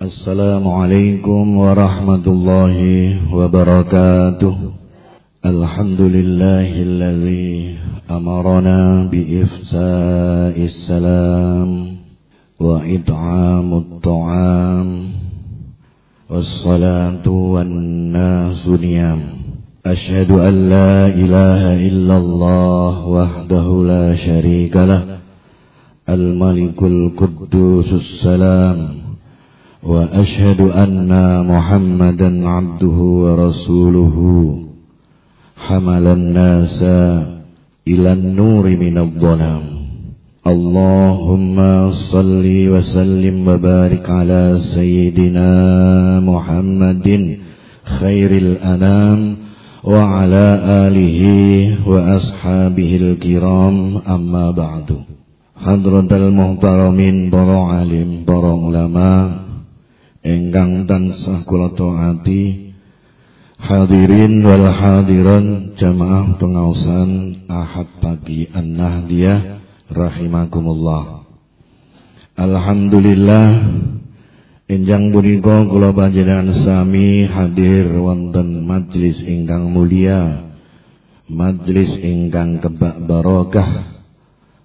Assalamualaikum warahmatullahi wabarakatuh Alhamdulillahilladzi amarana biifsa'is salam wa it'amut ta'am wassalatu wan nasu niyam Ashhadu an la ilaha illallah wahdahu la syarika lah Al-Malikul Quddusus Salam وأشهد أن محمدا عبده ورسوله حمل الناس إلى النور من الظلام اللهم صل وسلم وبارك على سيدنا محمد خير الأنام وعلى آله وأصحابه الكرام أما بعد حضرة المحترمين برع علم برع علماء Engkang tansah kula taati. Hadirin wal hadiran jamaah pengawasan Ahad pagi An-Nahdiyah rahimakumullah. Alhamdulillah enjang punika kula panjenengan sami hadir wonten majelis ingkang mulia majelis ingkang kebak barokah.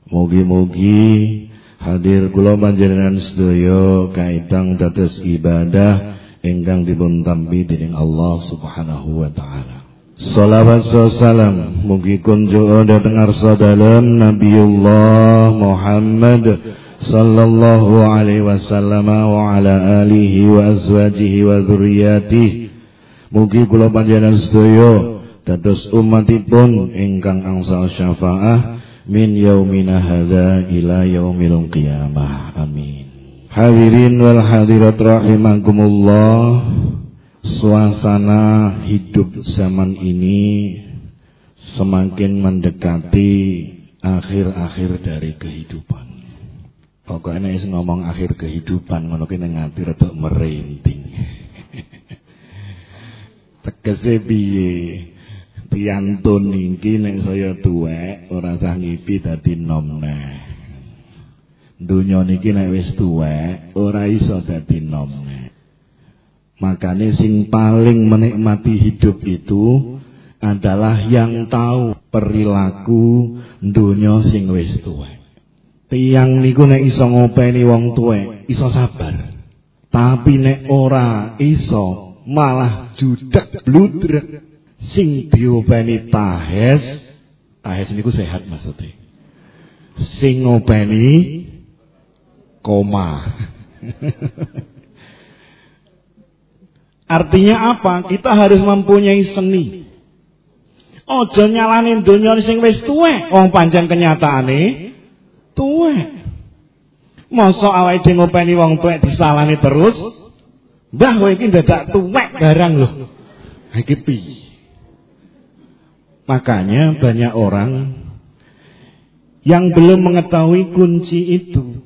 Mugi-mugi Hadir kula panjenengan sedaya kaitang dados ibadah ingkang dipun tampi dening Allah Subhanahu wa taala. Salawat salam mugi kunjuk dhateng arsa dalem Nabiullah Muhammad sallallahu alaihi wasallam wa ala alihi wa azwajihi wa dzurriyyatihi. Mugi kula panjenengan sedaya dados umatipun ingkang angsal syafaah min yaumina hadza ila yaumil qiyamah. Amin. Hadirin wal hadirat rahimakumullah suasana hidup zaman ini semakin mendekati akhir-akhir dari kehidupan. Pokoknya nek ngomong akhir kehidupan ngono ki ngati rada merinding. Tegese piye piantun iki nek saya tuwek ora sah ngipi dadi nom neh. Dunya niki nek wis tuwek ora iso dadi nom neh. Makane sing paling menikmati hidup itu adalah yang tahu perilaku dunya sing wis tuwek. Tiang niku nek iso ngopeni wong tuwek, iso sabar. Tapi nek ora iso malah judak bludrek sing diopeni tahes tahes niku sehat maksudnya sing ngopeni koma artinya apa? Kita harus mempunyai seni. Ojo nyalanin dunia sing wis tuwek wong panjang kenyataane tuwek. Masa awake dhewe ngopeni wong tuwek disalani terus mbah kowe iki dadak tuwek barang lho. Iki piye Makanya banyak orang yang belum mengetahui kunci itu.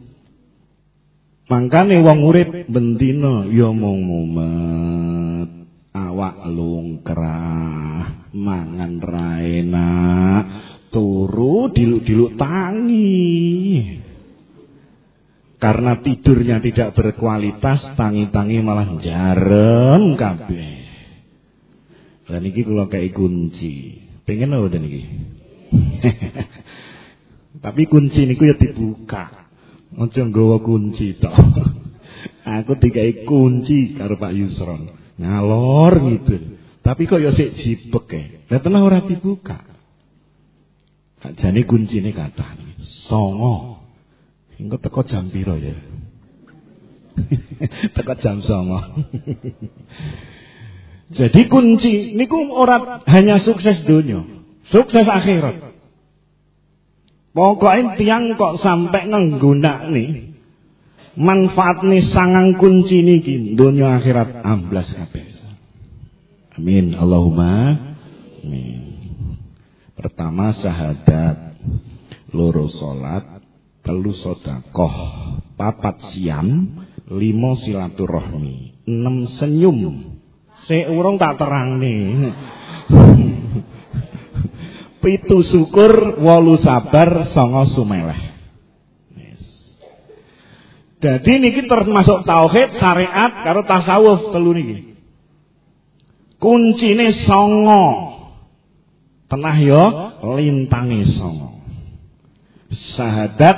Makanya wong urip bentino ya mung mumet, awak lungkrah, mangan raena, turu diluk-diluk tangi. Karena tidurnya tidak berkualitas, tangi-tangi malah jarem kabeh. Dan ini kalau kayak kunci. Pengen apa dan iki? Tapi kunci niku ya dibuka. Aja nggawa kunci tok. Aku dikai kunci karo Pak Yusron. Ngalor gitu. Tapi kok ya sik jibek e. Lah tenang ora dibuka. Jane kuncine kathah. Songo. Engko teko jam piro ya? teko jam songo. Jadi kunci niku ora hanya sukses dunia, sukses akhirat. Pokoknya tiang kok sampai nih manfaat nih sangang kunci niki dunia akhirat amblas kabeh. Amin Allahumma amin. Pertama syahadat, loro salat, telu sedekah, papat siam, limo silaturahmi, enam senyum, Sik urung tak nih. Pitu syukur, wolu sabar, songo sumeleh. Jadi niki termasuk tauhid, syariat karo tasawuf telu niki. Kuncine songo. Tenah yo lintangi songo. Syahadat,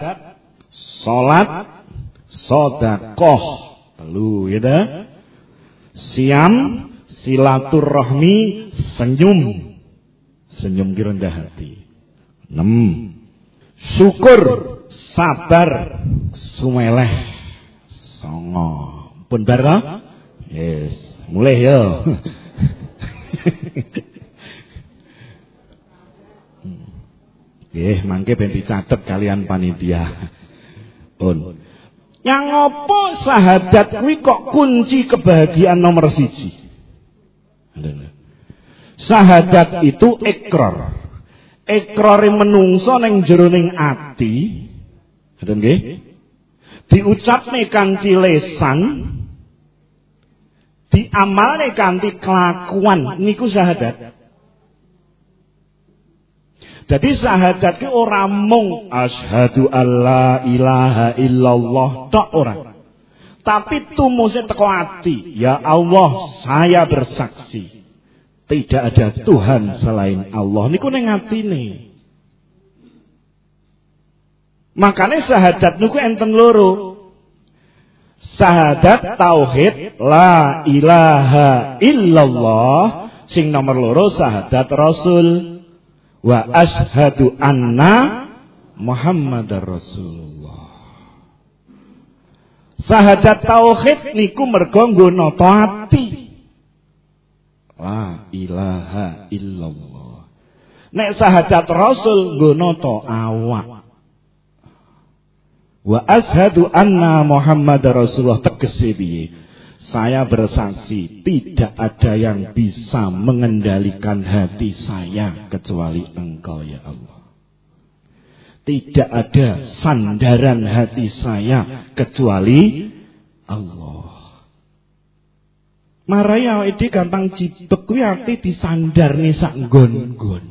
salat, sedekah. Telu ya dah. Siam, silaturahmi, senyum. Senyum ki rendah hati. 6. Syukur, sabar, sumeleh. Songo. Pun bar Yes, mulai yo. Nggih, mangke ben dicatet kalian panitia. Pun. Yang ngopo sahadat kuwi kok kunci kebahagiaan nomor siji? Sahadat itu ekor. Ekrore menungso ning jeroning ati. Ngoten nggih? Diucapne kanthi lesan, diamalne kanthi kelakuan niku sahadat. Jadi sahadat ki ora mung asyhadu alla ilaha illallah tok ora. Tapi tumuse teko ati, ya Allah, saya bersaksi tidak ada Tuhan selain Allah. Niku ning atine. Makanya sahadat niku enten loro. Sahadat tauhid la ilaha illallah sing nomor loro sahadat Rasul wa ashadu anna Muhammadar Rasulullah. Sahadat tauhid niku mergo nggono ati. La ilaha illallah. Nek sahadat Rasul nggono awak. Wa ashadu anna Muhammad Rasulullah tegese? Saya bersaksi tidak ada yang bisa mengendalikan hati saya kecuali Engkau ya Allah. Tidak ada sandaran hati saya kecuali Allah. Marai awake dhewe gampang jibek kuwi ati disandarne sak nggon-nggon.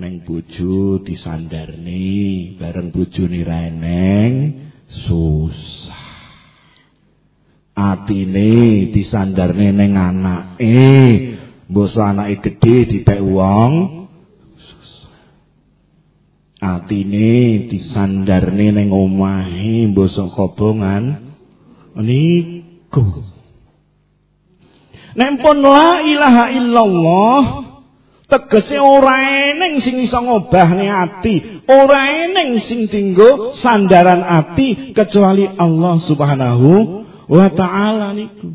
Neng bojo disandarne bareng bojone ra eneng susah. Atine disandarne neng anake, mbok anake gedhe dipek wong Atine disandarne neng omahe mbok kobongan niku Nek pun la ilaha illallah tegese ora eneng sing iso ngobahne ati, ora eneng sing dinggo sandaran ati kecuali Allah Subhanahu wa taala niku.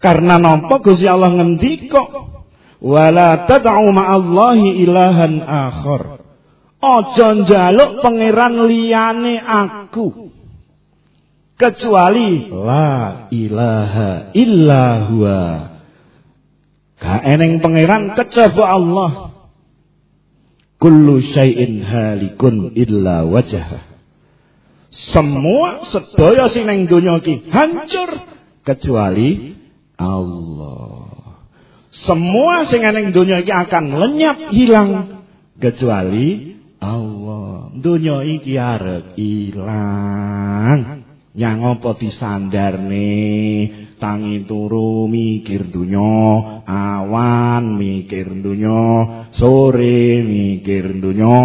Karena napa Gusti Allah ngendika wala tad'u ma'allahi ilahan akhar. Aja njaluk pangeran liyane aku kecuali la ilaha illa huwa Ka eneng pangeran kecaba Allah. Kullu syai'in halikun illa wajah. Semua sedaya sing ning donya iki hancur kecuali Allah. Semua sing ning donya iki akan lenyap hilang kecuali Allah. Donya iki arep ilang. Yang apa disandarne tangi turu mikir dunya awan mikir dunya sore mikir dunya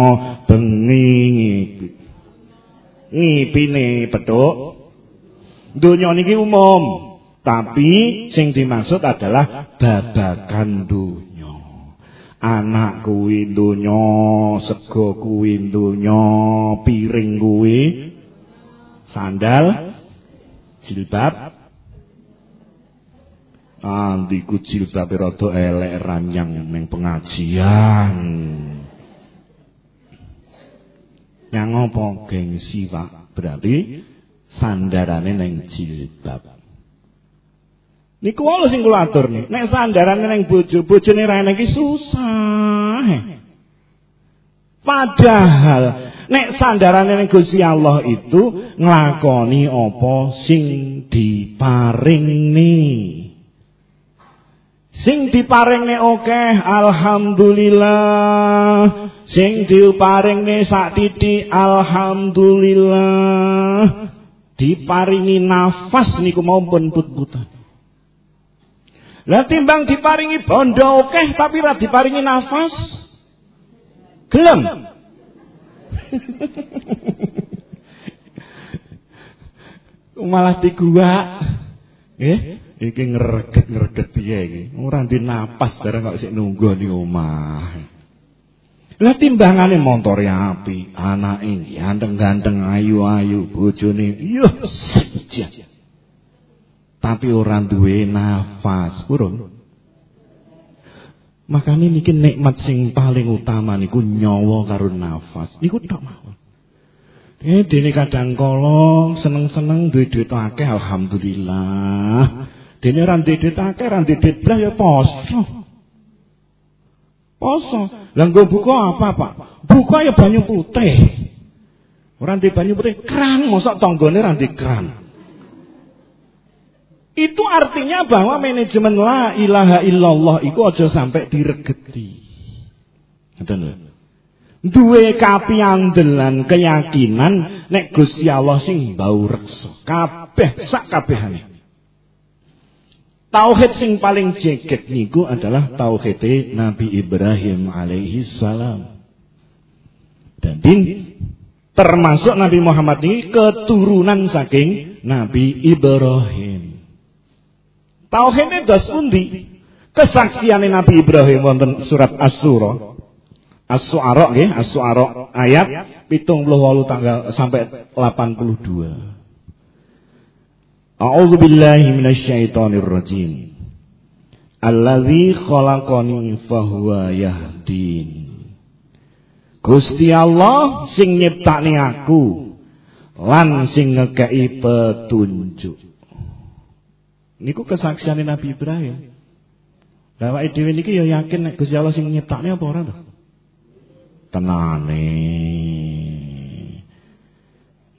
bengi ngipine petuk dunya niki umum tapi sing dimaksud adalah babakan dunya anak kuwi dunya sego kuwi dunya piring kuwi sandal, jilbab. Andiku jilbab rada elek ranyang ning pengajian. Yang apa gengsi, Pak? Berarti sandarane ning jilbab. Niku wae sing kula atur nih. Nek sandarane ning bojo, bojone ra iki susah. Padahal Nek sandarane ning Gusti Allah itu nglakoni apa sing diparingne. Sing diparingne akeh alhamdulillah. sing diparingne sak titik alhamdulillah diparingi nafas niku maupun put-putan. Lah timbang diparingi bondo akeh tapi ra diparingi nafas gelem. Malah diguak. Nggih, iki ngreget-ngreget piye iki? Ora ndi napas bareng kok sik nunggu ning omah. Lah timbangane montore api, anake ganteng-ganteng, ayu-ayu, bojone yo sejan. Tapi orang duwe nafas, burung. Makanya niki nikmat sing paling utama niku nyawa karo nafas. Niku tak mawon. Eh dene kadang kala seneng-seneng duwe-duwe akeh alhamdulillah. Dene ora duwe duit akeh, ora duwe duit blas ya poso. Poso. Lah buka apa, Pak? Buka ya banyu putih. Orang di banyu putih keran, mosok tanggane ra di keran. Itu artinya bahwa manajemen la ilaha illallah itu aja sampai diregeti. Ngoten lho. Duwe keyakinan nek Gusti Allah sing bau reksa. Kabeh sak kabehane. Tauhid sing paling jeket niku adalah tauhid Nabi Ibrahim alaihi salam. Dan termasuk Nabi Muhammad ini keturunan saking Nabi Ibrahim. Tauhidnya das undi. Kesaksian Nabi Ibrahim wonten surat As-Surah. As-Su'ara nggih, As-Su'ara ayat 78 tanggal sampai 82. A'udzu billahi minasyaitonir rajim. Allazi khalaqani fahuwa yahdin. Gusti Allah sing nyiptakne aku lan sing ngekei petunjuk. Niku kesaksian Nabi Ibrahim. Lah awake dhewe niki ya yakin nek Gusti Allah sing nyiptakne apa ora to? Tenane.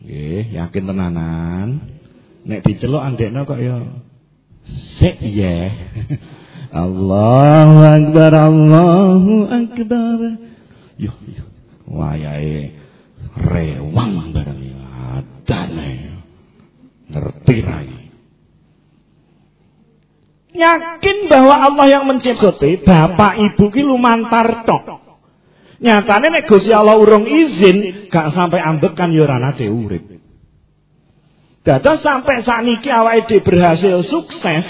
Nggih, yakin tenanan. Nek diceluk andekno kok ya sik ya. Allahu akbar Allahu akbar. Yo yo. Wayahe rewang bareng ya adane. Ngerti rai. Yakin bahwa Allah yang mencipta bapak ibu ki lumantar tok. Nyatane nek Gusti Allah urung izin gak sampai ambekan ya ora urip. Dados sampai sakniki awake dhewe berhasil sukses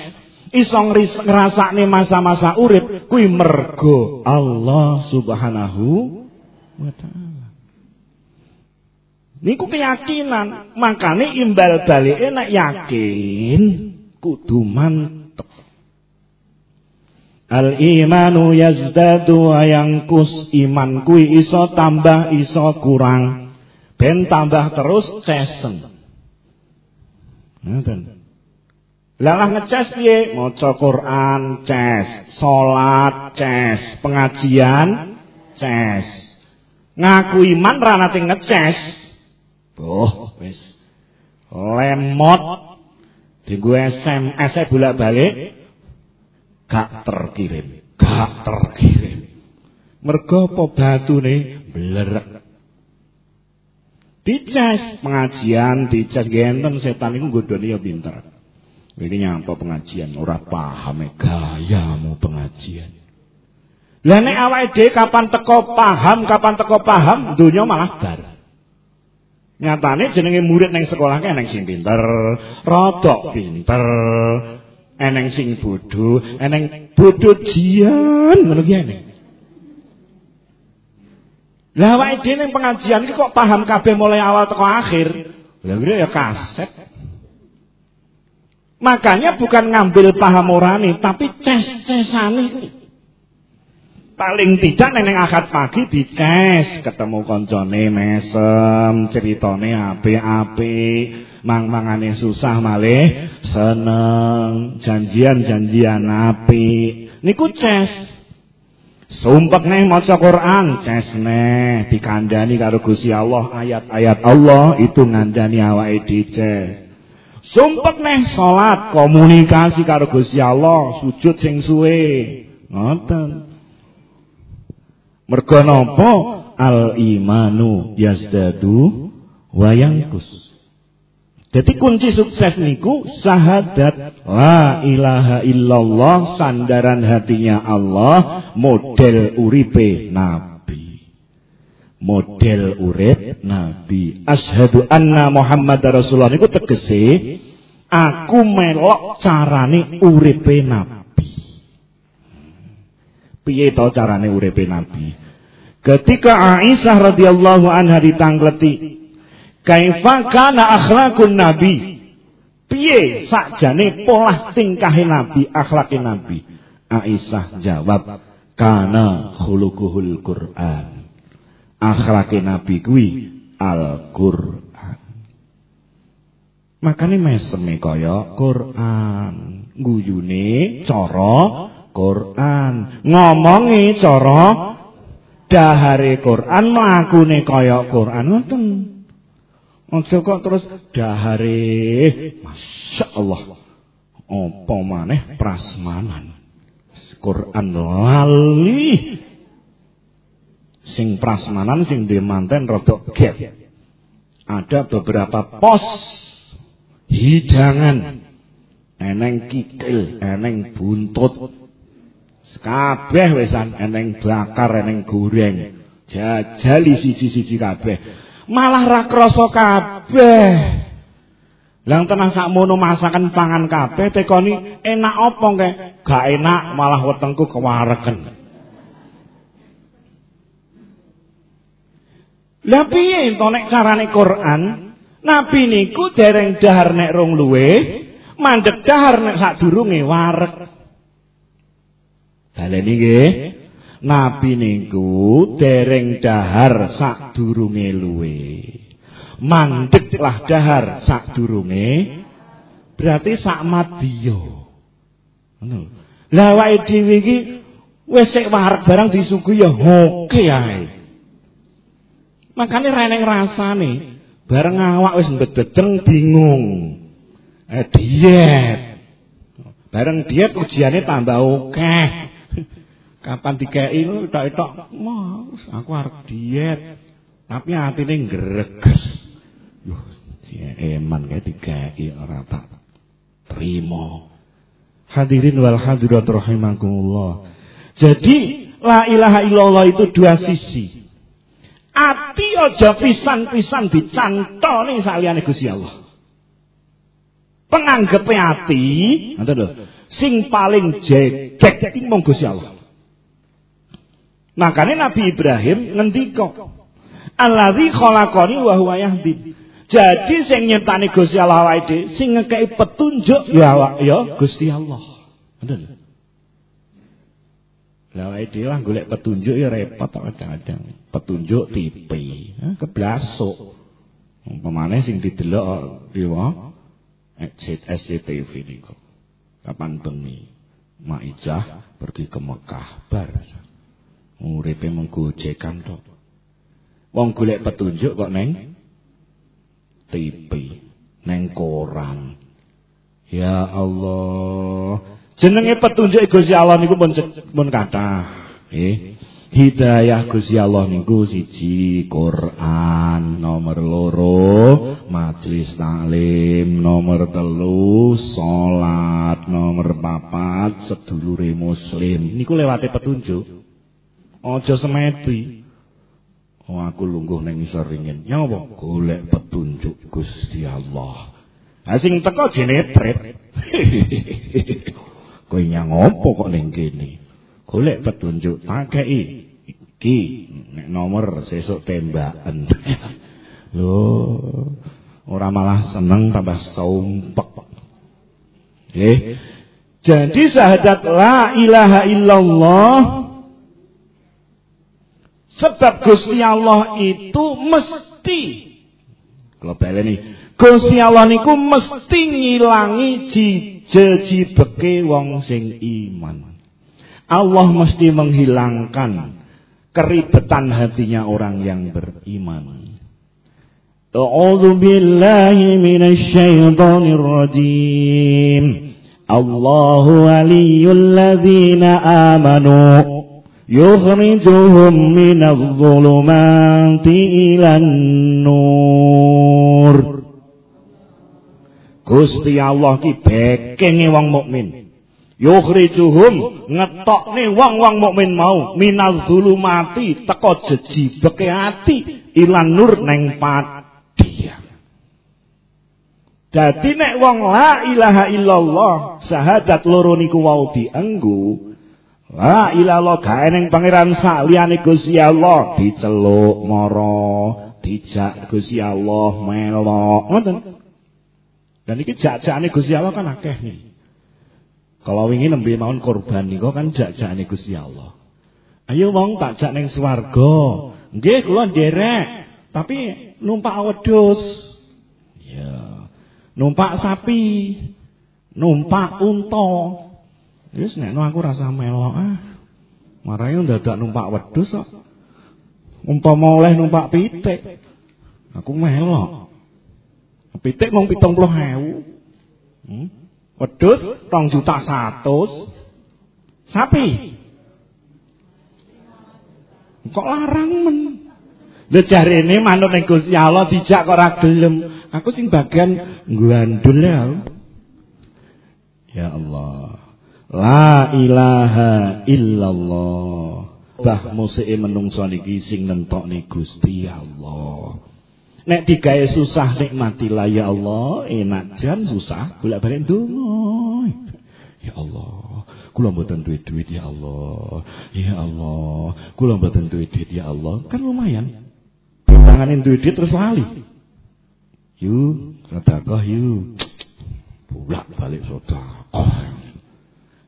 iso ngrasakne masa-masa urip kuwi mergo Allah Subhanahu wa taala. Niku keyakinan, makane imbal balike nek yakin kudu mantep. Al imanu yazdadu ayangkus iman kuwi iso tambah iso kurang. Ben tambah terus cesen. Ngoten. Lalah ngecas piye? Maca Quran ces, salat ces, pengajian ces. Ngaku iman ra nate ngeces. Boh, wis. Lemot dienggo SMS bolak-balik gak terkirim, gak terkirim. Mergo apa batune blerek. Dicas pengajian, dicas genten setan itu godone ya pinter. Ini nyampe pengajian, ora paham e gayamu pengajian. Lah nek awake kapan teko paham, kapan teko paham, dunia malah bar. Nyatane jenenge murid neng sekolah eneng sing pinter, rodok pinter, eneng sing bodho, eneng bodho jian ngono ki eneng. Lah awake dhewe pengajian iki kok paham kabeh mulai awal teko akhir. Lah ya kaset. Makanya bukan ngambil paham orani, tapi ces-cesane Paling tidak neneng akad pagi dices, ketemu koncone mesem, ceritane api-api, mang-mangane susah malih seneng, janjian-janjian api. Niku ces. Sumpek neh maca Quran, ces neh dikandani karo Gusti Allah ayat-ayat Allah itu ngandani awake dices. Sumpek neh salat, komunikasi karo Gusti Allah, sujud sing suwe. Ngoten. Mergo napa? al imanu yazdadu wayangkus. Jadi kunci sukses niku syahadat la ilaha illallah sandaran hatinya Allah model uripe nabi. Model urip nabi. Asyhadu anna Muhammad Rasulullah niku tegese aku melok carane uripe nabi. Piye to carane uripe nabi? Ketika Aisyah radhiyallahu anha ditangkleti Kaifa kana akhlakun nabi? Piye sakjane pola tingkahe nabi, akhlake nabi? Aisyah jawab, kana khuluquhul Qur'an. Akhlake nabi kuwi Al-Qur'an. Makane meseme kaya Qur'an. Guyune cara Qur'an, ngomongi cara dahare Quran, mlakune kaya Quran ngoten. Aja kok terus dahare. Masya Allah. Apa maneh prasmanan. Quran lali. Sing prasmanan sing di manten rodok gap. Ada beberapa pos hidangan. Eneng kikil, eneng buntut. Kabeh wesan eneng bakar, eneng goreng. Jajali siji-siji kabeh malah ra krasa kabeh. Lah tenan sakmono masakan pangan kabeh tekoni enak apa kae? Gak enak malah wetengku kewareken. Lah piye to nek carane Quran? Nabi niku dereng dahar nek rong luwe, mandek dahar nek sadurunge warek. Baleni nggih. Nabi niku dereng dahar sadurunge luwe. Mandeklah dahar sadurunge berarti sak madya. Ngono. Lah awake dhewe iki wis sik wareg barang disuguhi ya hoke ae. Makane reneng rasane bareng awak wis mbededeng bingung. Eh diet. Bareng diet ujiannya tambah oke. Kapan dikei lu tok-tok, "Mas, aku arep diet." Tapi atine greges. Yuh, eman kae dikei ora tak trimo. Hadirin wal hadirat rahimakumullah. Jadi la ilaha illallah itu dua sisi. Ati aja pisan-pisan dicantoni saliyane Gusti Allah. Penganggepe ati, ngoten lho. Sing paling jegek mung Gusti Allah. Makanya Nabi Ibrahim ngendika, "Allazi khalaqani wa huwa yahdi." Jadi sing nyiptani Gusti Allah wae sing ngekeki petunjuk ya ya Gusti Allah. Ngoten. Lah wae dhewe golek petunjuk ya repot kadang-kadang. Petunjuk tipe, ha keblasuk. Umpamane sing didelok dewa SCTV niku. Kapan bengi Maijah pergi ke Mekah bar. Uripe menggojekan tok. Wong golek petunjuk kok neng TV, neng koran. Ya Allah. Jenenge petunjuk Gusti Allah niku pun pun kathah. Nggih. Hidayah Gusti Allah niku siji Quran, nomor loro majelis taklim, nomor telu salat, nomor papat sedulure muslim. Niku lewate petunjuk. Aja semeti. Oh aku lungguh ning isor ringin. Nyawa golek petunjuk Gusti Allah. Ha sing teko jenepret. Kowe nyang opo kok ning kene? Golek petunjuk tak. Iki nek nomor sesuk tembakan. Lho, ora malah seneng tambah sumpek. Nggih. Jadi syahadat la ilaha illallah Sebab Gusti Allah itu mesti kalau baleni Gusti Allah niku mesti ngilangi jejibeke wong sing iman. Allah mesti menghilangkan keribetan hatinya orang yang beriman. A'udzu billahi minasyaitonir rajim. Allahu waliyul ladzina amanu yukhrijuhum minadh-dhulumati ilan nur Gusti Allah ki bekenge wong mukmin yukhrijuhum ngetokne wong-wong mukmin mau minal zulumati teko jejibeke ati ilan nur neng padiya Dadi nek wong la ilaha illallah syahadat loro niku wau dienggo La ilallah gak eneng pangeran saliyane Gusti Allah diceluk mara, dijak Gusti Allah melok. Ngoten. Dan iki jak-jakane Gusti Allah kan akeh nih. Kalau wingi nembe mawon korban niku kan jak-jakane Gusti Allah. Ayo wong tak jak ning swarga. Nggih kula nderek, tapi numpak wedhus. Ya. Numpak sapi, numpak unta, Wis nek aku rasa melok ah. Marahe ndadak numpak wedhus kok. Umpama oleh numpak pitik. Aku melok. Pitik mung 70.000. Hmm? Wedhus 2 juta 100. Sapi. Kok larang men? Lha jarene manut ning Gusti Allah dijak kok ora gelem. Aku sing bagian ngandul ya. Ya Allah. La ilaha illallah. Bah musike menungso niki sing nentokne Gusti Allah. Nek digawe susah nikmatilah ya Allah, enak jan susah bolak-balik ndonga. Ya Allah, kula mboten duwe duit ya Allah. Ya Allah, kula mboten duwe duit ya Allah. Kan lumayan. Tanganin duit terus lali. Yu, sedekah yu. Bolak balik sedekah.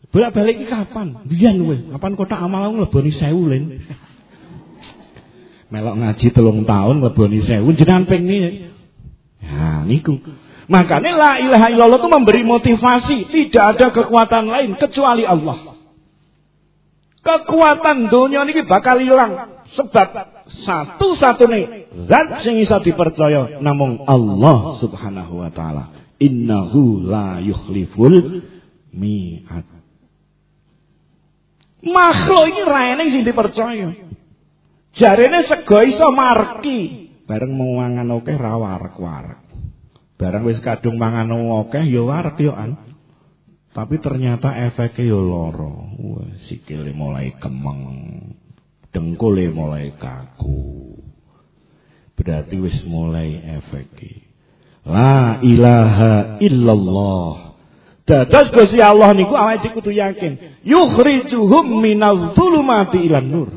Bolak-balik iki kapan? Biyen kowe, kapan kotak amal aku ngleboni 1000 len. Melok ngaji telung tahun ngleboni 1000 jenengan ping ini. Ya, niku. Makanya la ilaha illallah itu memberi motivasi, tidak ada kekuatan lain kecuali Allah. Kekuatan dunia ini bakal hilang sebab satu-satunya zat yang bisa dipercaya namun Allah Subhanahu wa taala. Innahu la yukhliful mi'ad. Makhluk ini raine sing dipercaya. Jarene sego iso marki, bareng mangan akeh ra warek-warek. Bareng wis kadung mangan akeh ya warek yo an. Tapi ternyata efeknya yo lara. Wah, sikile mulai kemeng. Dengkule mulai kaku. Berarti wis mulai efeknya. La ilaha illallah Dados Gusti Allah niku awake kudu yakin, yukhrijuhum minadh dhulumati ilan nur.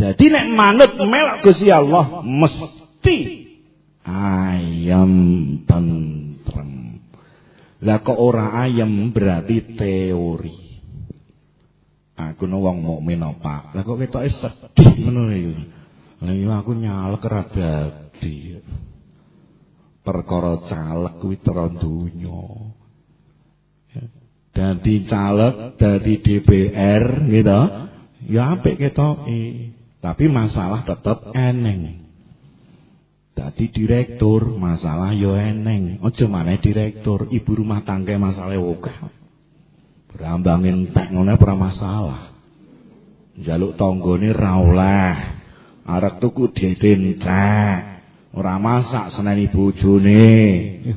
Dadi nek manut melok Gusti Allah mesti ayam tentrem. Lah kok ora ayam berarti teori. Aku no wong mukmin apa? Lah kok ketoke sedih ngono iki. Lah iya aku nyalek ra dadi. Perkara caleg kuwi terus donya. Dadi caleg, dadi DPR gitu. Ya apik ketoke. Tapi masalah tetap eneng. Dadi direktur, masalah yo eneng. Aja maneh direktur, ibu rumah tangga masalah akeh. Berambangin tek ngene ora masalah. Jaluk tanggane ra oleh. Arek tuku didentek. Ora masak seneni bojone.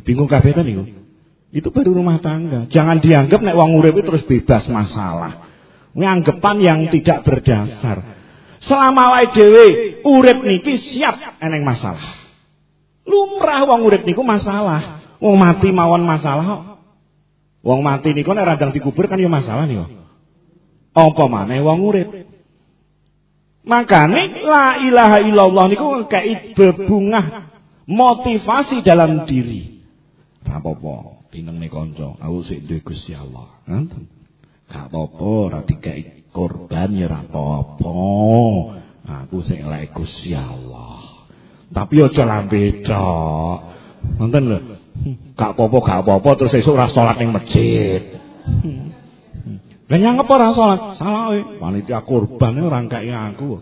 Bingung kabeh ta niku. Itu baru rumah tangga. Jangan dianggap nek wong urip terus bebas masalah. Nganggepan yang tidak berdasar. Selama wae dhewe urip niki siap eneng masalah. Lumrah wong urip niku masalah. Wong mati mawon masalah Wong mati niku nek randang dikubur kan ya masalah niku. Apa maneh wong urip? Makane la ilaha illallah niku kayak bebungah motivasi dalam diri. Apa-apa nih konco, aku sik duwe Gusti Allah. Ngoten. Gak apa-apa, ora korban ya apa-apa. Aku sik lek Gusti Allah. Tapi aja lambe tok. Ngoten lho. Gak apa-apa, gak apa-apa terus esuk ora salat ning masjid. Lah nyangep ora salat? Salah kowe. Panitia korban ora ngkai aku.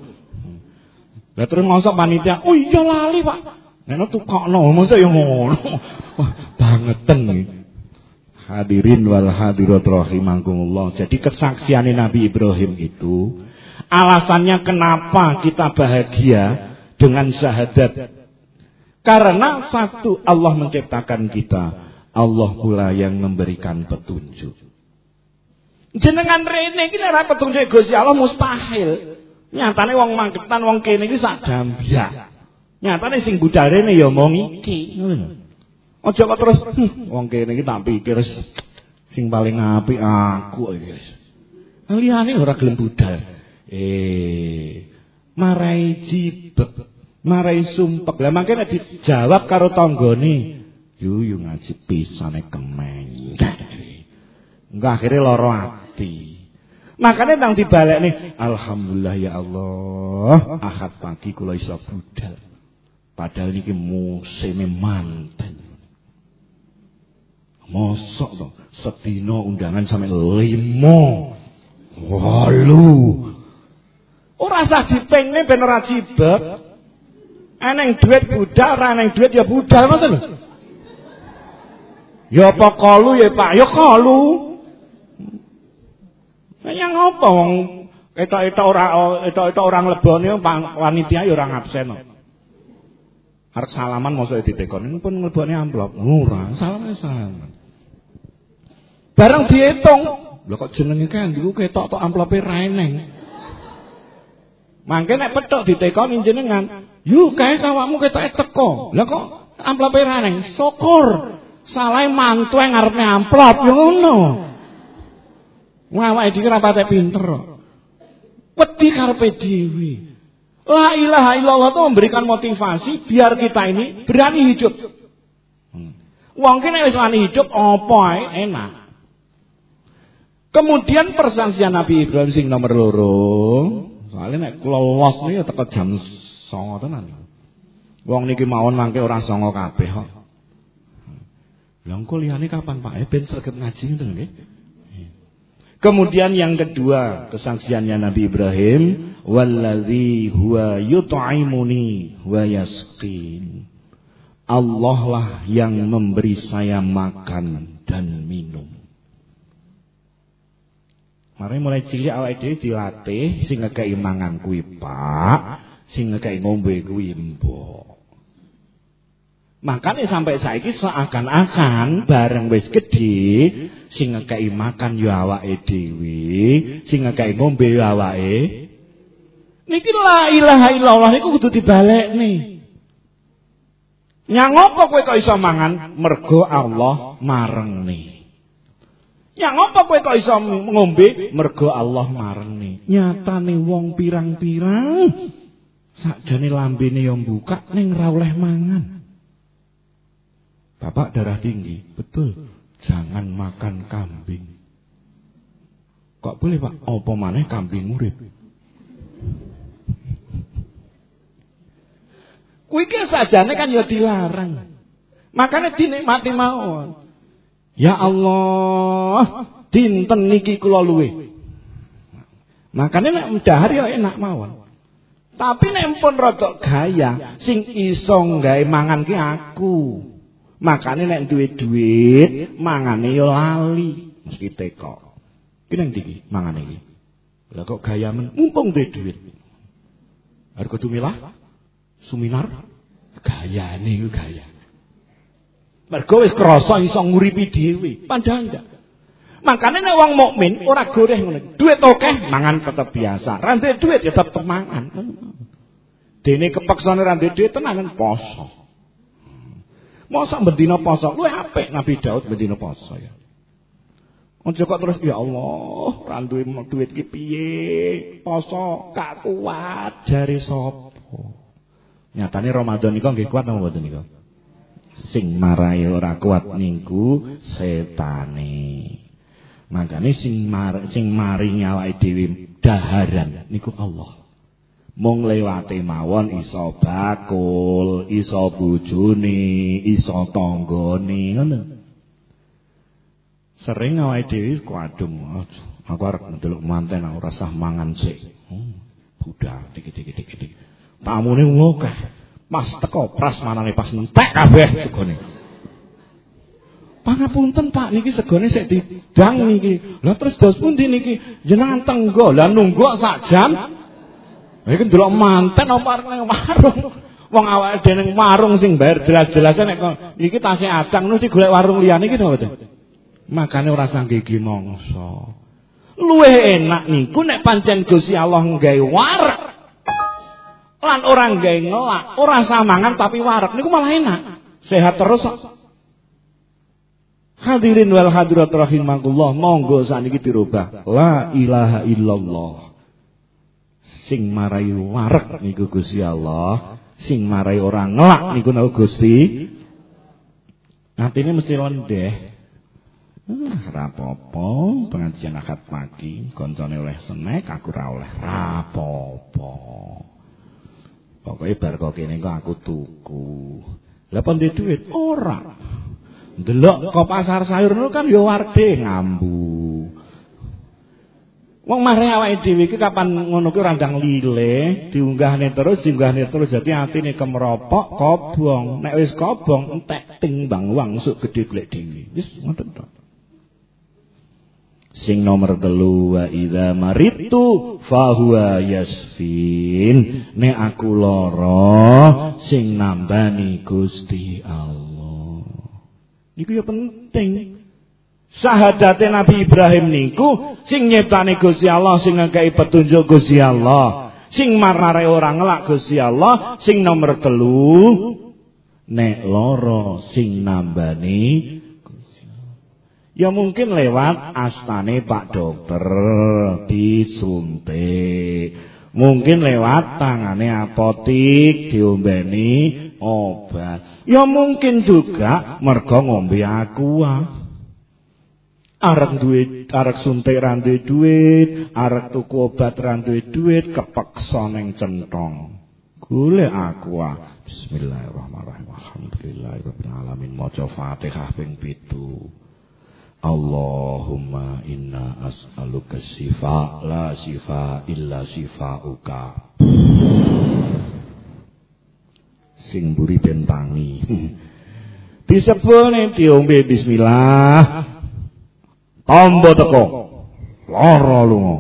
Lah terus ngosok panitia, "Oh iya lali, Pak." Nek tukokno, mosok ya ngono. Wah, bangeten iki. Hadirin wal hadirat rahimakumullah. Jadi kesaksian Nabi Ibrahim itu alasannya kenapa kita bahagia dengan syahadat. Karena satu Allah menciptakan kita, Allah pula yang memberikan petunjuk. Jenengan rene iki ora petunjuk Gusti Allah mustahil. Nyatane wong mangketan wong kene iki sak dambyak. Nyatane sing budal rene ya mong iki. Aja kok terus hm, wong kene iki tak pikir sing paling apik aku iki. Liyane ora gelem budal. Eh, marai jibet, marai sumpek. Lah nek dijawab karo tanggane, yu yu ngaji pisane kemeng. Enggak akhirnya loro ati. Makanya nang dibalik nih, Alhamdulillah ya Allah, ahad pagi kula iso budal. Padahal niki musim manten. Mosok to, sedina undangan sampai limo. Walu. Ora usah dipengne ben ora cibet. Eneng duit budal, ora eneng duit ya budal ngoten lho. Ya apa kalu ya Pak, ya kalu. Yang apa wong etok-etok ora etok-etok orang lebone panitia ya ora ngabsen. Arep salaman mosok ditekon pun mlebone amplop. Ora, salaman salaman. Bareng dihitung, lho kok jenenge kan iku ketok tok amplope ra eneng. Mangke nek petok ditekoni jenengan, "Yu kae awakmu ketoke teko." Lah kok amplope ra eneng? Syukur. Salahe mantu ngarepne amplop yo ngono. Ngawake dhewe ora patek pinter. Wedi karepe dhewe. La ilaha illallah itu memberikan motivasi biar kita ini berani hidup. Hmm. Wong kene wis wani hidup apa enak. Kemudian persaksian Nabi Ibrahim sing nomor loro. Soalnya nek kula los niki teko jam 09.00 tenan. Wong niki mawon mangke ora 09.00 kabeh kok. Lah engko liyane kapan Pak? Eh ben sregep ngaji ngoten nggih. Kemudian yang kedua kesaksiannya Nabi Ibrahim, wallazi huwa yut'imuni wa yasqin. Allah lah yang memberi saya makan dan minum. Mari mulai cilik awake dhewe dilatih sing ngekeki mangan kuwi Pak, sing ngekeki ngombe kuwi Mbok. Makanya sampai saiki seakan-akan bareng wis gedhe sing ngekeki makan yo awake dhewe, sing ngekeki ngombe yo awake. Niki la ilaha illallah niku kudu dibalekne. Nyang apa kowe kok iso mangan? Mergo Allah marengne. Nyang apa kowe kok iso ngombe? Mergo Allah marengne. Nyatane wong pirang-pirang sakjane lambene yo buka ning ra oleh mangan. Bapak darah tinggi, betul. Jangan makan kambing. Kok boleh Pak? Apa maneh kambing murid? Kuwi ki sajane kan ya dilarang. Makanya dinikmati mawon. Ya Allah, dinten niki kula luwe. Makanya nek mendahar ya enak mawon. Tapi nek pun rada gaya, sing iso gawe mangan ki aku. Makane nek duwe duit, mangane yo lali, mesti teko. Ki nang ndi mangane iki? Lah kok gaya men mumpung duwe duit. Arep kudu milah suminar gayane iku gaya. Mergo wis krasa iso nguripi dhewe, padahal ndak. Makane nek wong mukmin ora goreh ngono. Duit akeh mangan tetep biasa. Ra duit ya tetep mangan. Dene kepaksane ra duit tenan poso. Masa bendina poso? Lu apik Nabi Daud bendina poso ya. Ojo kok terus ya Allah, kan duwe duit ki piye? Poso gak kuat jare sapa? Nyatane Ramadan niku nggih kuat napa mboten niku? Sing marai ora kuat niku setane. Makane sing mar sing maringi awake dhewe daharan niku Allah. mung lewate mawon iso bakul, iso bojone, iso tanggane. Sering awake dhewe kuadung, aku arep ndelok manten ora sah mangan sik. Hmm, budal dikit-dikit dikit. Tamune akeh. Mas teko pras manane pas entek kabeh segone. Pangapunten Pak niki segone sik didang niki. Lah terus dos pundi niki? Jenengan tenggo lah nunggu sak jam. Iki ndelok manten apa nang warung. Wong awake dhewe warung sing bayar jelas-jelas nek iki tasih adang mesti golek warung liyane iki to mboten. Makane ora sanggigi mangsa. Luwih enak niku nek pancen Gusti Allah nggawe wareg. Lan orang gawe ngelak, ora samangan tapi wareg niku malah enak. Sehat terus. Hadirin wal hadirat rahimakumullah, monggo saniki dirubah. La ilaha illallah. Sing marai warek niku Gusti Allah, sing marai orang ngelak niku niku Gusti. Atine mesti lendeh. Ah, rapopo, pengajian akad pagi, koncone oleh senek, aku oleh rapopo. Pokoknya bar kok kene kok aku tuku. Lah pon duit ora. Delok kok pasar sayur niku kan ya warde ngambu. Wong mare awake dhewe iki kapan ngono ki randang lile, diunggahne terus, diunggahne terus dadi atine kemropok, kobong. Nek wis kobong entek timbang wangsuk gedhe golek dhewe. Wis ngoten to. Sing nomor telu wa idza maritu fahuwa yasfin. Nek aku lara sing nambani Gusti Allah. Iku ya penting. Sahadate Nabi Ibrahim niku sing nyiptane Gusti Allah, sing ngekei petunjuk Gusti Allah, sing marare orang ngelak Gusti Allah, sing nomor telu nek loro sing nambani Ya mungkin lewat astane Pak Dokter disuntik. Mungkin lewat tangane apotik diombeni obat. Ya mungkin juga mergo ngombe aqua. Arek duit, arek suntik ra duit, arek tuku obat ra duit, kepeksa ning centong. Golek aqua. Bismillahirrahmanirrahim. Alhamdulillahirabbil alamin. Maca Fatihah ping 7. Allahumma inna as'aluka sifa la sifa illa sifauka sing buri bentangi. Disebut diombe bismillah. Tombo teko. Loro lunga.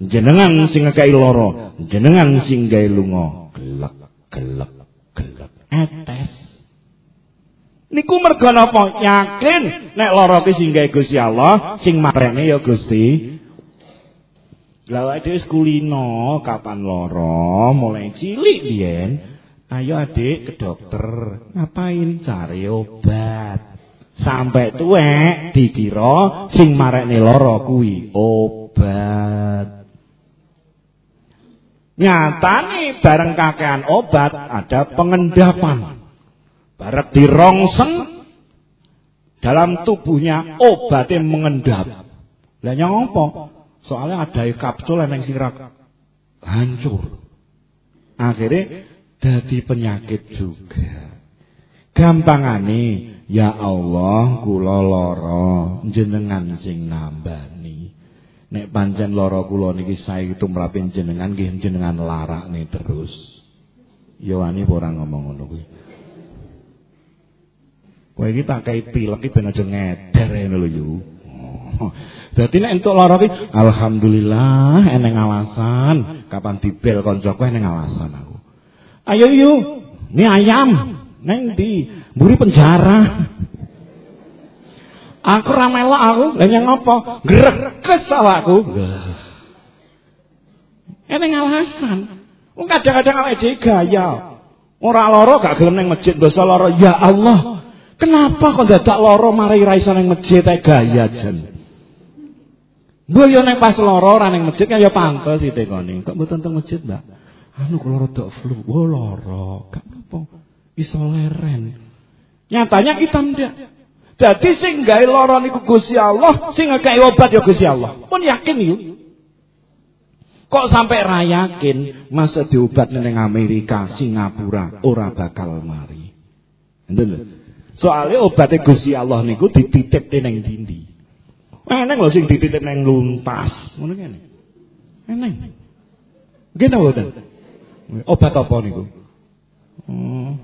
Jenengan sing ngekei loro, jenengan sing gawe lunga. Gelek gelek gelek. Etes. Niku mergo napa? Yakin nek lara ki sing gawe Gusti Allah, sing marene ya Gusti. Lah awake kulino kapan lara, mulai cilik biyen Ayo adik ke dokter. Ngapain cari obat? Sampai tuwek dikira sing marekne lara kuwi obat. Nyatane bareng kakean obat ada pengendapan. Bareng dirongseng dalam tubuhnya obatnya mengendap. Lah nyapa? Soalnya ada kapsul yang sirak hancur. Akhirnya dadi penyakit juga. Gampangane, ya Allah, kula lara, jenengan sing nambani. Nek pancen lara kula niki sae tumrapin jenengan nggih jenengan larakne terus. Ya wani ora ngomong ngono kuwi. Kowe iki tak kei pilek iki ben aja ngeder ngene lho yu. Dadi nek entuk lara iki alhamdulillah eneng alasan, kapan dibel kancaku eneng alasan aku. Ayo yuk, ini ayam. Neng di buri penjara. Aku ramelok aku, lha ngopo? Grekes awakku. Eneng alasan. Wong kadang-kadang awake dhewe gaya. Ora lara gak gelem ning masjid dosa lara. Ya Allah. Kenapa kok dadak lara mari ra iso ning masjid ae gaya jen. Mbok yo nek pas lara ora ning masjid kan ya pantes itekone. Kok mboten teng masjid, Mbak? anu kula rada flu, oh lara, gak apa iso leren. Nyatanya kita ndak. Dadi sing gawe lara niku Gusti Allah, sing ngekeki obat ya Gusti Allah. Pun yakin yuk. Kok sampai ra yakin masa diobat ning Amerika, Singapura ora bakal mari. Enten Soalnya obatnya Gusti Allah niku dititip ning dindi. Eneng lho sing dititip ning luntas. Ngono kene. Eneng. Ta mboten? Obat apa niku? Hmm.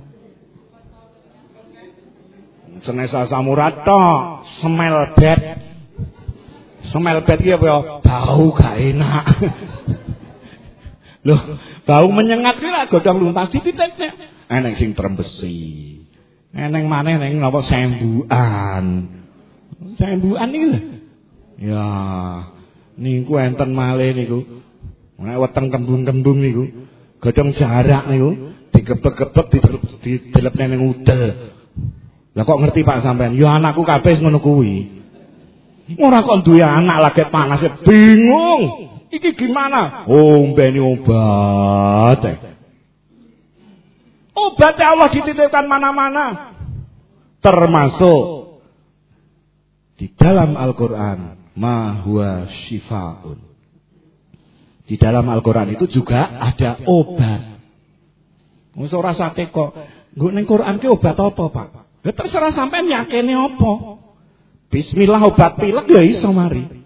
Senesa samurat tok, smell bed. Smell bed ki apa ya? Bau gak enak. Loh, bau menyengat ki lah godhong luntas dititikne. Eneng sing trembesi. Eneng maneh neng napa sembuan. Sembuan iki lho. Ya, niku enten malih niku. Nek weteng kembung-kembung niku, godhong jarak niku digebek-gebek didelepne ning udel. Lah kok ngerti Pak sampean? Ya anakku kabeh ngono kuwi. Ora kok duwe anak lagi panas bingung. Iki gimana? Oh, mbeni obat. Obat Allah dititipkan mana-mana. Termasuk di dalam Al-Qur'an, ma huwa syifaun. Di dalam Al-Qur'an itu juga ada obat. Wis ora sate kok. Nggo ning Quran ki obat apa, Pak? Ya terserah sampean yakene apa. Bismillah obat pilek ya iso mari.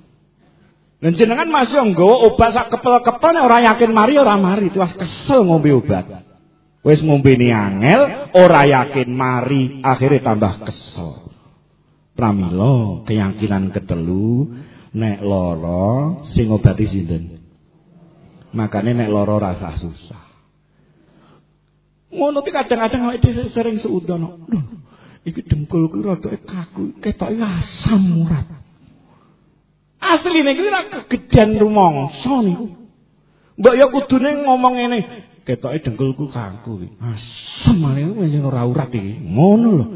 Dan jenengan masih nggawa obat sak kepel-kepel nek ora yakin mari ora mari, tuas kesel ngombe obat. Wis ngombene angel, ora yakin mari, akhirnya tambah kesel. Pramila keyakinan ketelu nek lara sing obati sinten? Makane nek lara rasa susah. Ngono ki kadang-kadang awake dhewe sering seudon. Lho, iki dengkulku rada kaku, ketoke asam murat. Asline iki ora kegedean rumangsa niku. Mbok ya kudune ngomong ngene, ketoke dengkulku kaku iki. Asam ae pancen ora urat iki. Ngono lho.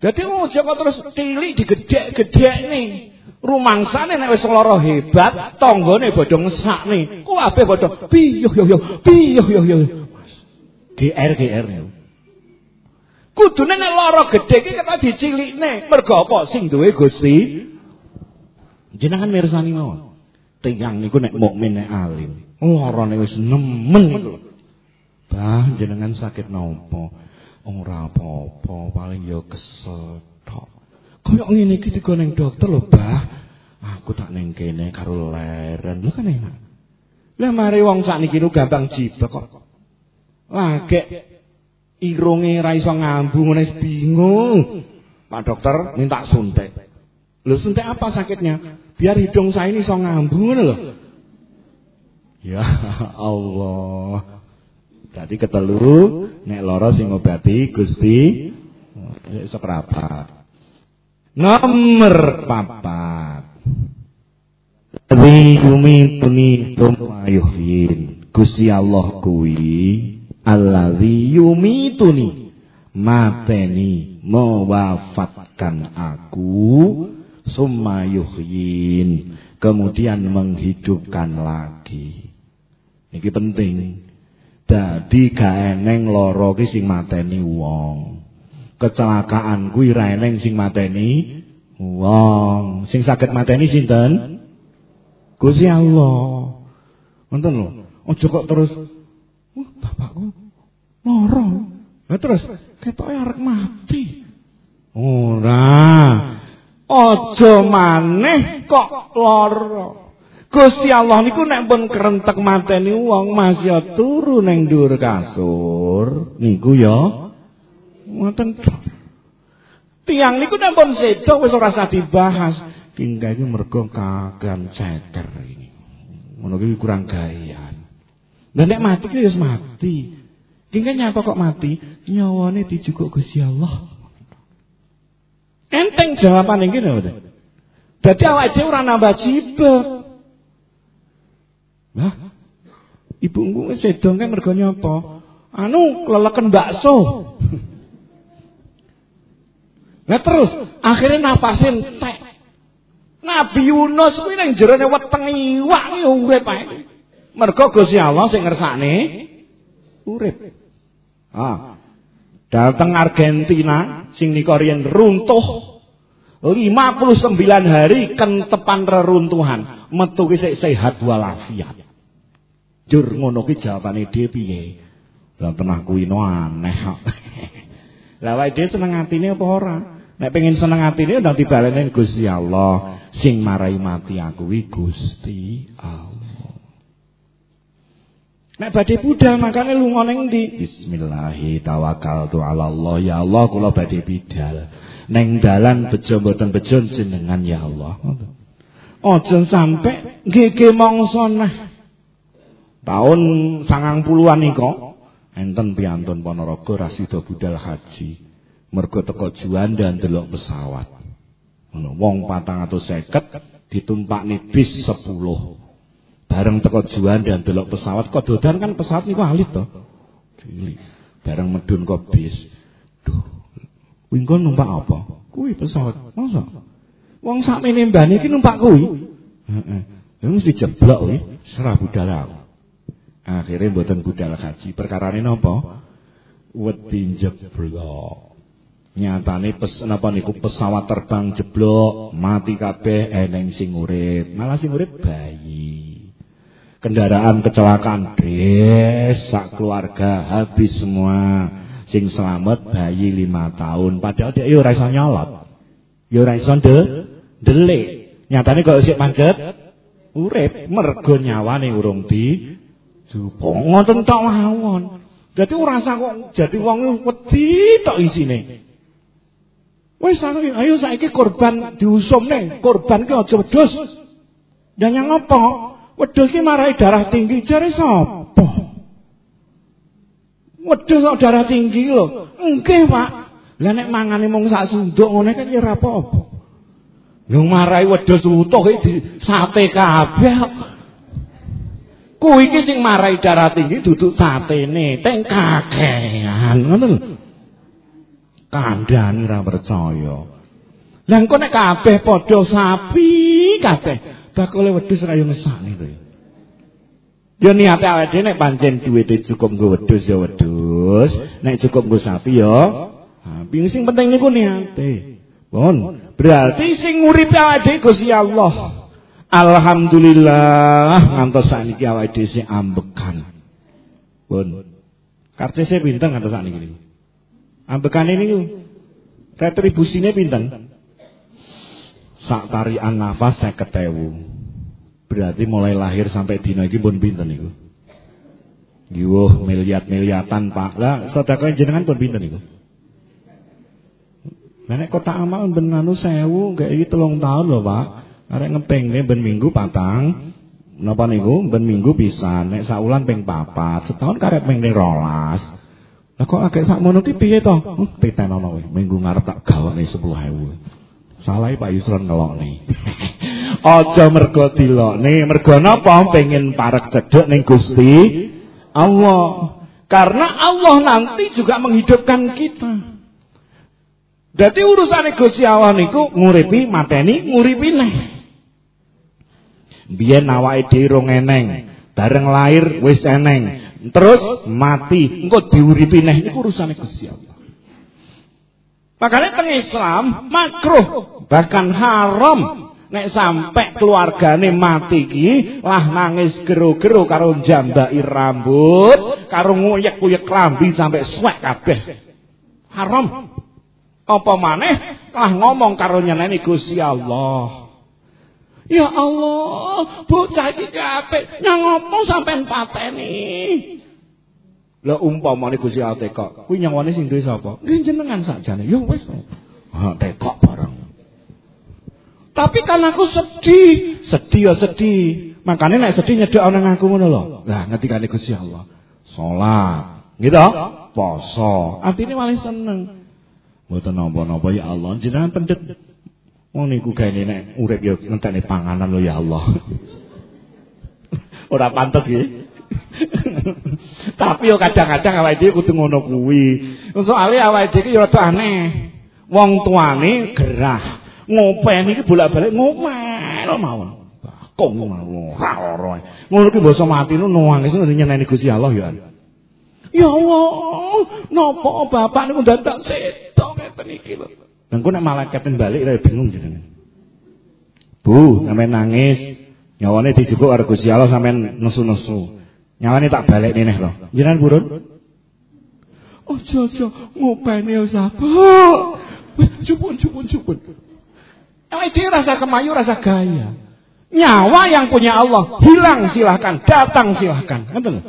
Dadi ojo kok terus tilik digedhek-gedhekne. Rumangsane nek wis lara hebat, tanggane bodho ngesakne. Kabeh bodho piyuh yo yo, piyuh yo yo. GR GR Kudune nek lara gedhe iki ketok dicilikne. Mergo apa? Sing duwe Gusti jenengan mirsani mawon. Tiyang niku nek mukmin nek alim, larane wis nemen niku. Bah, jenengan sakit napa? Ora apa-apa, paling ya kesel tok. Kaya ngene iki digo dokter lho, Bah. Aku tak ning kene karo leren. Lho kan enak. Lah mari wong sakniki lu gampang jibak kok. Lagek irunge ra iso ngambu ngene bingung. Pak dokter minta suntik. Lho suntik apa sakitnya? Biar hidung saya ini iso ngambu ngono lho. Ya Allah. Jadi ketelu nek lara sing ngobati Gusti seprapat. Nomor papat. Ri yumi tuni tumayuhin. Gusti Allah kuwi Alladzi yumituni mateni mewafatkan aku summa yuhyin kemudian menghidupkan lagi iki penting dadi gak eneng lara ki sing mateni wong kecelakaan kuwi ra eneng sing mateni wong sing saged mateni sinten Gusti Allah Wonten lho aja kok terus Wah, bapakku lara. Lah terus ketoke arek mati. Ora. Aja maneh kok lara. Gusti Allah niku nek pun kerentek mateni wong masih turu ning dhuwur kasur, niku ya ngoten Tiang niku nek pun sedo wis ora usah dibahas. Tinggal iki mergo kagan ceker ini. Ngono kurang gaya. Dan nek mati ku ya mati. Tinggal nyapa kok mati? Nyawane dijukuk Gusti Allah. Enteng jawaban iki lho. Dadi awake dhewe ora nambah cibek. Lah, ibuku wis sedong kan mergo nyapa? Anu leleken bakso. Nah terus akhirnya nafasin entek. Nabi Yunus kuwi nang jerone weteng iwak kuwi urip ae. Mergo Gusti Allah sing ngersakne urip. Ah. Dateng Argentina sing nika runtuh 59 hari kentepan reruntuhan, metu ki sehat walafiat. Jur ngono ki jawabane dhewe piye? Lah tenah kuwi no aneh kok. Lah wae dhewe seneng atine apa ora? Nek pengen seneng atine ndang dibaleni Gusti Allah, sing marai mati aku kuwi Gusti Allah. Nek badhe budal makane lunga ning ndi? Bismillahi tawakkaltu ala Allah. Ya Allah kula badhe bidal. Neng dalan bejo mboten bejo jenengan ya Allah. Aja sampe ngeke mangsa nah. Tahun 90-an iko enten piantun Ponorogo rasida budal haji. Mergo teko Juanda ndelok pesawat. Ngono wong 450 ditumpakne bis 10. Bareng teko Juanda ndelok pesawat kok dodan kan pesawat niku alit to. Bareng medun kok bis. Duh. Numpak apa? Kuwi pesawat. Masa? Wong sakmene mbane iki numpak kuwi. Heeh. Ya mesti jeblok kuwi, serah budal. Akhirnya mboten budal haji. Perkarane napa? Wedi jeblok. Nyatane pes napa niku pesawat terbang jeblok, mati kabeh eneng sing urip. Malah sing urip bayi. Kendaraan kecelakaan des sak keluarga habis semua. Sing selamat bayi lima tahun. Padahal dia ora iso nyolot. Ya ora iso de delik. Nyatane kok isih pancet urip mergo nyawane urung di jupo. Ngoten tok mawon. Dadi ora usah kok jadi wong wedi tok isine. Wis ayo saiki korban diusumne, korban ki aja. Dan yang apa? Wedhus ki marai darah tinggi jare sapa? Wedhus kok darah tinggi lho. Nggih, Pak. Lah nek mangane mung sak sunduk ngene kan ya ora apa-apa. Yo marai wedhus utuh iki sate kabeh. Kuwi iki sing marai darah tinggi duduk satene, teng kakean, ngono lho. Kandhani ra percaya. Lah engko nek kabeh padha sapi kabeh, bakule wedhus ra yo ngesane to. Yo niate awake dhewe nek pancen duwite cukup nggo wedhus ya wedhus, nek cukup nggo sapi ya Tapi sing penting niku niate. Pun. Berarti sing nguripi awake Gusti Allah. Alhamdulillah ngantos sakniki awake dhewe sing ambekan. Pun. Karcese pinten ngantos sakniki. Ambekane niku retribusine pinten? Sak tarian nafas 50.000. Berarti mulai lahir sampai dina iki pun pinten niku? Yuh miliat-miliatan Pak. Lah sedekah jenengan pun pinten niku? Nek kotak amal ben anu 1000 gak iki telung tahun lho, Pak. Arek ngepingne ben minggu patang. Napa niku ben minggu pisan, nek saulan ping papat, setahun karep ping 12. Lah kok agak sakmono ki piye to? Pitenono kowe. Minggu ngarep tak gawene 10.000. Salah Pak Yusron ngelokne. Aja mergo dilokne, mergo napa pengen parek cedhek ning Gusti Allah. Karena Allah nanti juga menghidupkan kita. Dadi urusane Gusti Allah niku nguripi mateni nguripi neh. Biyen awake dhewe eneng, bareng lahir wis eneng, terus mati, engko diuripi neh niku urusane Gusti Allah. Makanya teng Islam makruh bahkan haram nek sampai keluargane mati ki lah nangis gero-gero karo jambaki rambut, karo nguyek-nguyek klambi sampai suwek kabeh. Haram. Apa maneh lah ngomong karo nyeneni Gusti Allah. Ya Allah, bocah iki apik, nyang apa sampean pateni? Lah umpamane Gusti Allah tekok, kuwi nyawane sing duwe sapa? Nggih jenengan sakjane. Ya wis. Ha tekok bareng. Tapi kan aku sedih, sedih ya sedih. Makanya nek sedih nyedek ana aku ngono lho. Lah ngetikane Gusti Allah. Salat, gitu? Poso. Atine malah seneng. Mboten napa-napa ya Allah, jenengan pendet. Wong niku gaene nek urip ya ngenteni panganan lho ya Allah. Ora pantes nggih. Tapi yo kadang-kadang awake dhewe kudu ngono kuwi. Soale awake dhewe yo rada aneh. Wong tuane gerah. Ngopeni iki bolak-balik ngomel mawon. Kok ngono ora. Ngono ki basa mati nu nangis nyeneni Gusti Allah ya. Ya Allah, napa bapak niku dadak seto ngeten iki lho. Nang nek malaikat balik ra bingung jenengan. Bu, sampean nangis, nyawane dijupuk karo Gusti Allah sampean nesu-nesu. Nyawane tak balik neh lho. Jenengan purun? Ojo ojo ngopeni sapa. Wis cupun cupun cupun. Awake dhewe rasa kemayu rasa gaya. Nyawa yang punya Allah hilang silahkan, datang silahkan. Ngoten lho.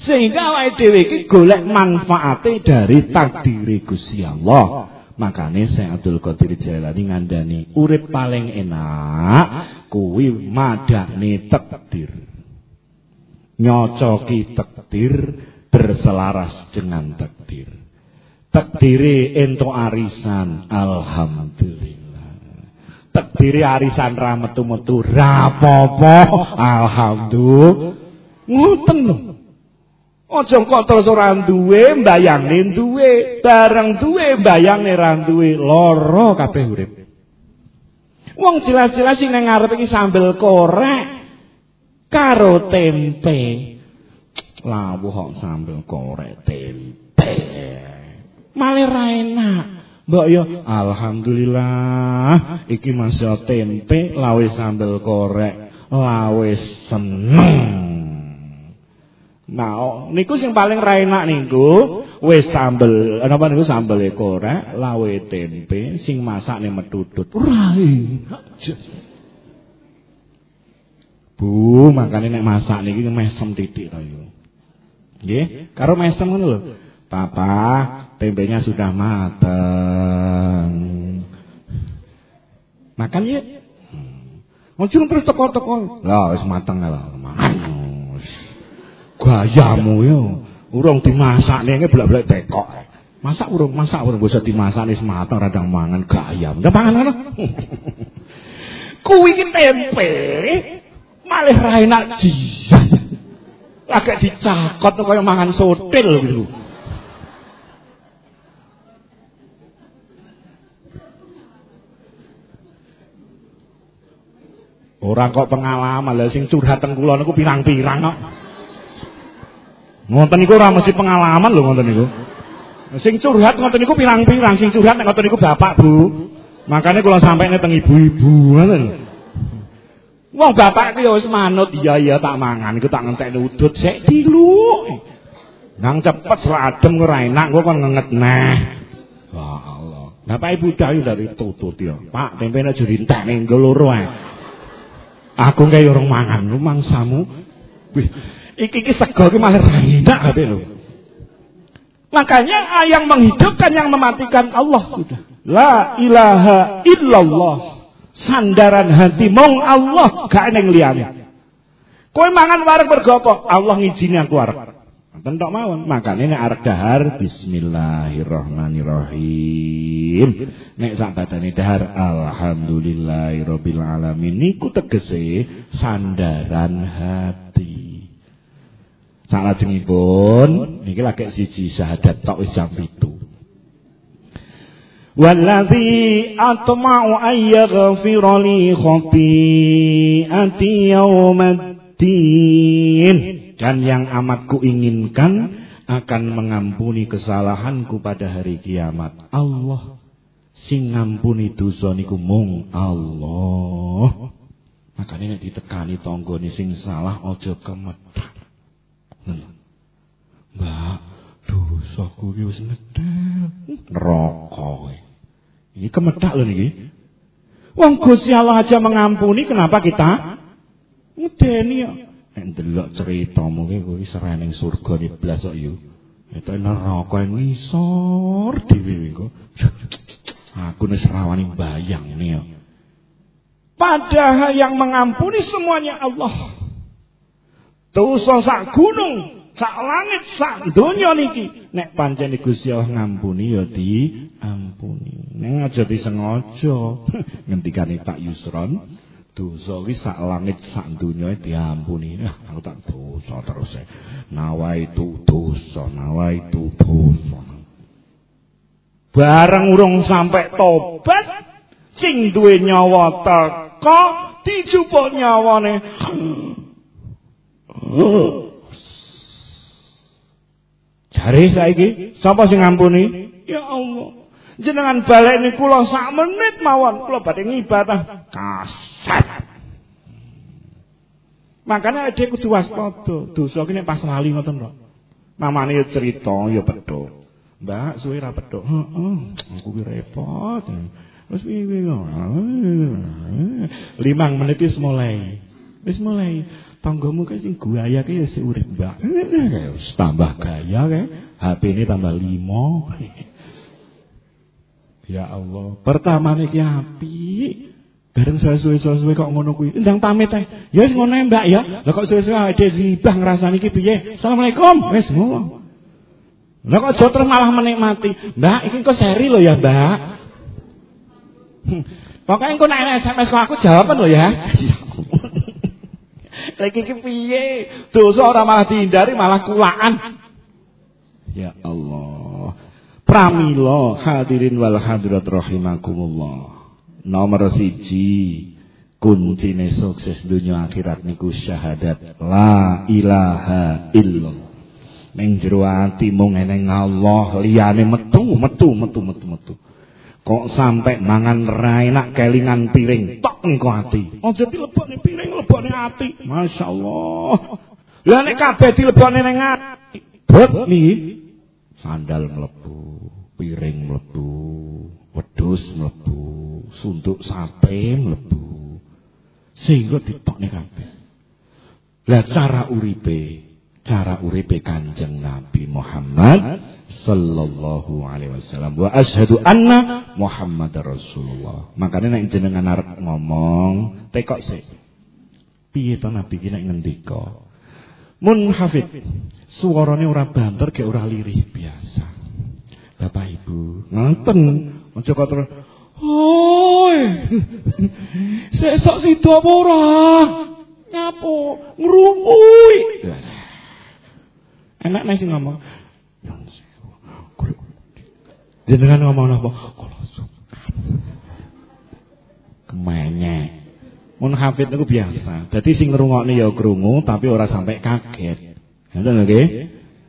Sehingga awake dhewe iki golek manfaate dari takdir Gusti Allah. Makane Syekh Abdul Qadir Jailani ngandani urip paling enak kuwi madane takdir. Nyocoki takdir berselaras dengan takdir. Takdire ento arisan alhamdulillah. Takdire arisan ra metu-metu rapopo alhamdulillah. Ngoten lho. Aja kok terus ora duwe mbayangne duwe, bareng duwe mbayangne ra duwe, lara kabeh urip. Wong jelas-jelas sing nang ngarep iki sambel korek karo tempe. Lawuh kok sambel korek tempe. Malah ra enak. Mbok yo alhamdulillah iki masih tempe lawe sambel korek, lawe seneng. Nah, niku sing paling ra enak niku wis sambel, napa niku sambel korek, lawe tempe, sing masakne metutut. Ora enak. Bu, makane nek masak niki mesem titik to yo. Nggih, karo mesem ngono lho. Papa, tempenya sudah mateng. Makan ya. Ojo terus teko-teko. Lah wis mateng lah. Mangan. Gayamu yo. Urung dimasakne nge blek-blek tekok. Masak urung, masak urung bisa dimasakne semateng radang mangan gayam. Ndak mangan ngono. Kuwi tempe. Malih ra enak jian. Lagi dicakot kaya mangan sotil gitu. Orang kok pengalaman lha sing curhat teng kula niku pirang-pirang kok. Ngoten niku ora mesti pengalaman lho ngoten niku. Sing curhat ngoten niku pirang-pirang, sing curhat nek ngoten niku bapak, Bu. Makanya kula sampaikan teng ibu-ibu ngoten. Wong bapak ki wis manut, iya iya tak mangan iku tak ngentekne udut sik dilu. Nang cepet seradem ora enak kok kon ngenget neh. Wah Allah. Bapak Ibu dayu dari tutut ya. Pak, tempene aja rintekne nggo loro ae. Aku kaya orang mangan, lu mangsamu. Wih, Iki iki sego iki malah enak kabeh lho. Makanya yang menghidupkan yang mematikan Allah sudah. La ilaha illallah. Sandaran hati mong Allah gak eneng liyane. Kowe mangan wareg mergo? Allah ngijini aku arep. Tentok mawon. Makane nek arep dahar bismillahirrahmanirrahim. Nek sak badane dahar alhamdulillahirabbil alamin niku tegese sandaran hati. Salajengipun niki lagi siji syahadat tok wis jam 7. Wallazi atma'u ay yaghfira li khati'ati yaumaddin dan yang amat ku inginkan akan mengampuni kesalahanku pada hari kiamat. Allah sing ngampuni dosa niku mung Allah. Makanya nek ditekani tanggane sing salah aja kemethak. Mbak, dosaku iki wis nedel. Neraka. Iki kemethak lho niki. Wong Gusti Allah aja mengampuni, kenapa kita ngedeni ya? Nek ndelok ceritamu ki kowe serening surga di blas kok yo. Itu neraka ngisor dhewe kok. Aku wis rawani bayang ini ya. Padahal yang mengampuni semuanya Allah. Dosa sak gunung, sak langit, sak donya niki. Nek pancen Gusti Allah ngampuni ya diampuni. Nek aja disengaja. Ngendikane Pak Yusron, dosa iki sak langit sak donya diampuni. Nah, aku tak dosa terus. E. Nawa itu dosa, nawa itu dosa. Bareng urung sampai tobat, sing duwe nyawa teko dijupuk nyawane. Jare saiki sapa sing ngampuni? Ya Allah. Jenengan baleni kula sak menit mawon kula badhe ngibadah kaset. Makanya dia kudu waspada. Dosa ki pas lali ngoten kok. Mamane cerita ya pedho. Mbak suwe ra pedho. Heeh. Aku ki repot. Wis piye Limang menit wis mulai. Wis mulai. Tanggamu kae sing gaya kae sing urip, Mbak. Tambah gaya kae, HP ini tambah limo. Ya Allah, pertama niki apik. Bareng suwe-suwe kok ngono kuwi. Ndang pamit ae. Ya wis ngono Mbak ya. Lah kok suwe-suwe ade ribah ngrasani iki piye? Assalamualaikum. Wis ngono. Lah kok aja malah menikmati. Mbak, iki kok seri lho ya, Mbak. Pokoknya engko nek SMS kok aku jawaban lho ya. Lagi iki piye? Dosa ora malah dihindari malah kulaan. Ya Allah. Pramila hadirin wal hadirat rahimakumullah. Nomor siji kuncine sukses dunia akhirat niku syahadat la ilaha illallah. Ning jero ati mung eneng Allah, liyane metu metu metu metu metu. Kok sampai mangan enak kelingan piring, tok engko ati. Aja dilebokne piring, lebokne ati. Masyaallah. Lah nek kabeh dilebokne ning ati, bet niki sandal mlebu, piring mlebu, wedhus mlebu, sunduk sate mlebu. Sehingga ditokne kabeh. Lah cara uripe cara uripe Kanjeng Nabi Muhammad sallallahu alaihi wasallam wa asyhadu anna Muhammadar Rasulullah. Makanya nek jenengan arep ngomong, tekok sih. Piye to Nabi ki nek ngendika? Mun hafid, suarane ora banter kayak ora lirih biasa. Bapak Ibu, ngoten. Aja kok terus Hoi. Sesok sido apa ora? Ngapo? Ngrumui. Enak sing ngomong. Jenengan ngomong apa? Kemenyek. Mun hafid niku biasa. Dadi sing ngrungokne ya krungu tapi ora sampai kaget. Ngoten nggih?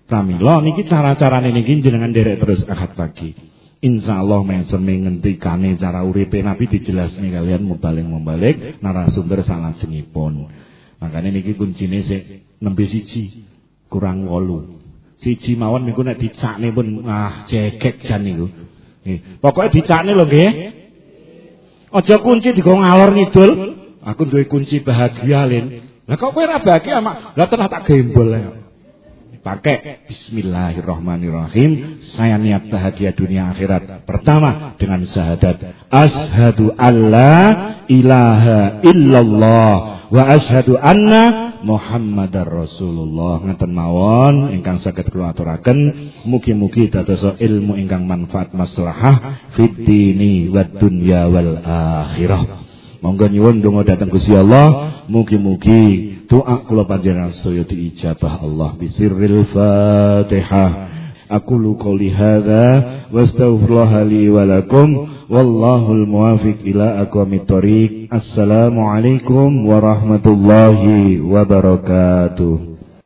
Pramila niki cara-carane niki jenengan derek terus akad pagi. Insya Allah mesemi ngentikane cara uripe Nabi dijelasne kalian mubalik-mubalik narasumber salah sengipun. Makanya niki kuncine sik nembe siji kurang wolu. Siji mawon niku nek dicakne pun ah cekek jan niku. Nggih. Pokoke dicakne lho nggih. Aja kunci digo ngalor ngidul. Aku duwe kunci bahagia Lin. Lah kok kowe ora bahagia mak? Lah tenan tak gembol ya. Pakai Bismillahirrahmanirrahim. Saya niat bahagia dunia akhirat. Pertama dengan syahadat. Ashadu alla ilaha illallah. Wa ashadu anna Muhammadar Rasulullah. Ngeten mawon ingkang saged kula aturaken. Mugi-mugi dados ilmu ingkang manfaat maslahah fid dini wad dunya wal akhirah. Monggo nyuwun donga dhateng Gusti Allah, mugi-mugi doa kula panjenengan sedaya diijabah Allah bisirril Fatihah. Aku qouli hadza wa astaghfirullah li wa lakum wallahul muwafiq ila aqwamit thoriq. Assalamualaikum warahmatullahi wabarakatuh.